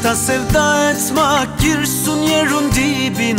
Uzaktan sevda etmek girsun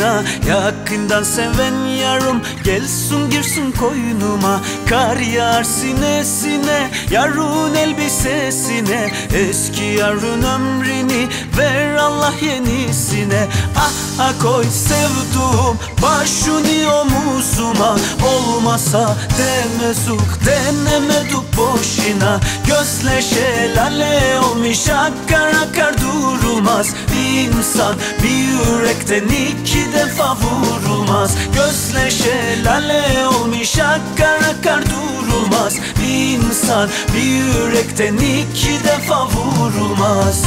dibine Yakından seven yarım gelsin girsin koynuma. Kar yağar sinesine yarın elbisesine. Eski yarın ömrünü ver Allah yenisine. Ah ah koy sevduğum başını omuzuma. Olmasa demezuk denemeduk boşuna. Gözle şelale olmuş akar akar durulmaz İnsan bir yürekten iki defa vurulmaz. Gözle şelale olmuş akar akar durulmaz. İnsan bir yürekten iki defa vurulmaz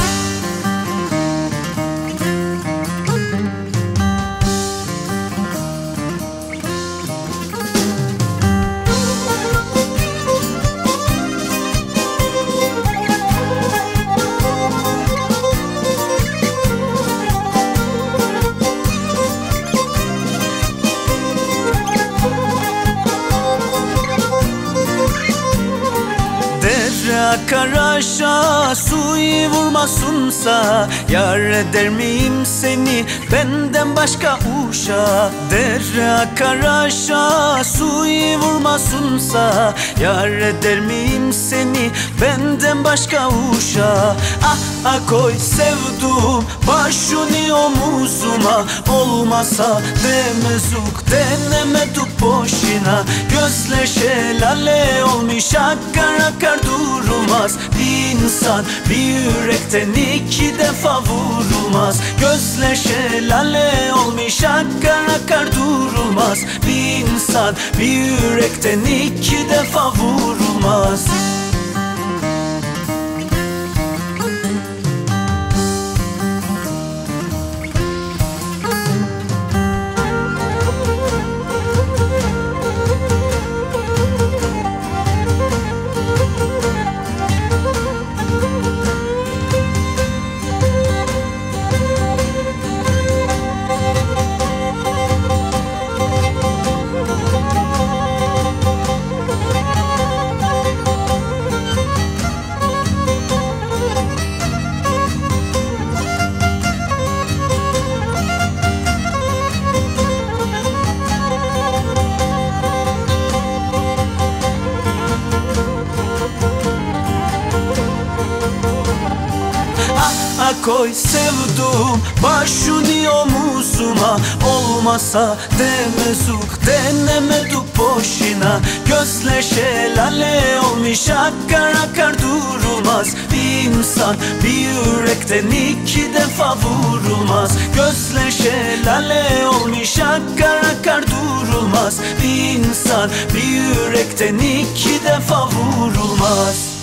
akar aşağı suyu vurmasınsa Yar eder miyim seni? Benden başka uşa. Dere akar aşağı suyu vurmasınsa Yar eder miyim seni? Benden başka uşa. Ah ah koy sevduğum başını omuzuma. Olmasa demezuk denemeduk boşuna. Gözle şelale olmuş akar akar durulmaz Bir insan bir yürekten iki defa vurulmaz. Gözle şelale olmuş akar akar durulmaz. Bir insan bir yürekten iki defa vurulmaz Koy sevduğum başını omuzuma Olmasa demezuk denemeduk boşuna. Gözle şelale olmuş akar akar durulmaz. Bir insan bir yürekten iki defa vurulmaz. Gözle şelale olmuş akar akar durulmaz. Bir insan bir yürekten iki defa vurulmaz